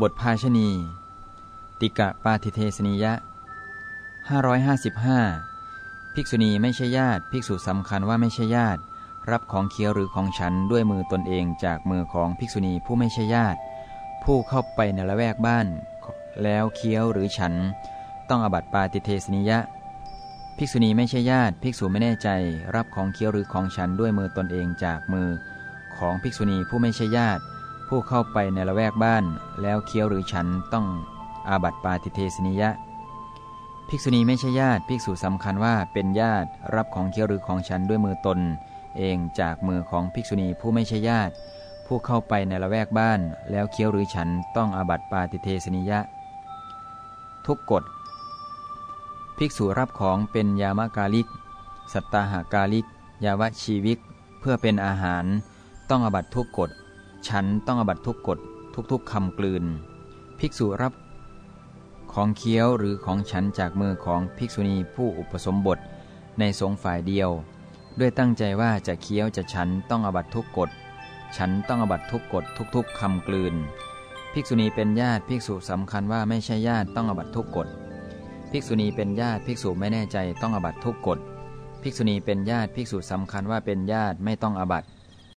บทภาชณี ติกะปาทิเทสนิยะ 555 ภิกษุณีไม่ใช่ญาติ ภิกษุสำคัญว่าไม่ใช่ญาติ รับของเคี้ยวหรือของฉันด้วยมือตนเองจากมือของภิกษุณีผู้ไม่ใช่ญาติ ผู้เข้าไปในละแวกบ้าน แล้วเคี้ยวหรือฉัน ต้องอบัตปาติเทสนิยะ ภิกษุณีไม่ใช่ญาติ ภิกษุไม่แน่ใจ รับของเคี้ยวหรือของฉันด้วยมือตนเองจากมือของภิกษุณีผู้ไม่ใช่ญาติ ผู้เข้าไปในละแวกบ้าน แล้วเคี้ยวหรือฉันต้องอาบัติปาติเทสนิยะ ภิกษุณีไม่ใช่ญาติภิกษุสำคัญว่าเป็นญาติรับของเคี้ยวหรือของฉันด้วยมือตน เองจากมือของภิกษุณีผู้ไม่ใช่ญาติ ผู้เข้าไปในละแวกบ้าน แล้วเคี้ยวหรือฉันต้องอาบัติปาติเทสนิยะ ทุกกฎภิกษุรับของเป็นยามากาลิก สัตตาหากาลิก ยาวชีวิก เพื่อเป็นอาหาร ต้องอาบัตทุกกฎ ฉันต้องอบัตทุกกฎทุกๆคำกลืน ภิกษุรับของเคี้ยวหรือของฉันจากมือของภิกษุณีผู้อุปสมบทในสงฝ่ายเดียว ด้วยตั้งใจว่าจะเคี้ยวจะฉันต้องอบัตทุกกฎฉันต้องอบัตทุกกฎทุกๆคำกลืน ภิกษุณีเป็นญาติภิกษุสำคัญว่าไม่ใช่ญาติต้องอบัตทุกกฎภิกษุณีเป็นญาติภิกษุไม่แน่ใจต้องอบัตทุกกฎภิกษุณีเป็นญาติภิกษุสำคัญว่าเป็นญาติไม่ต้องอบัติ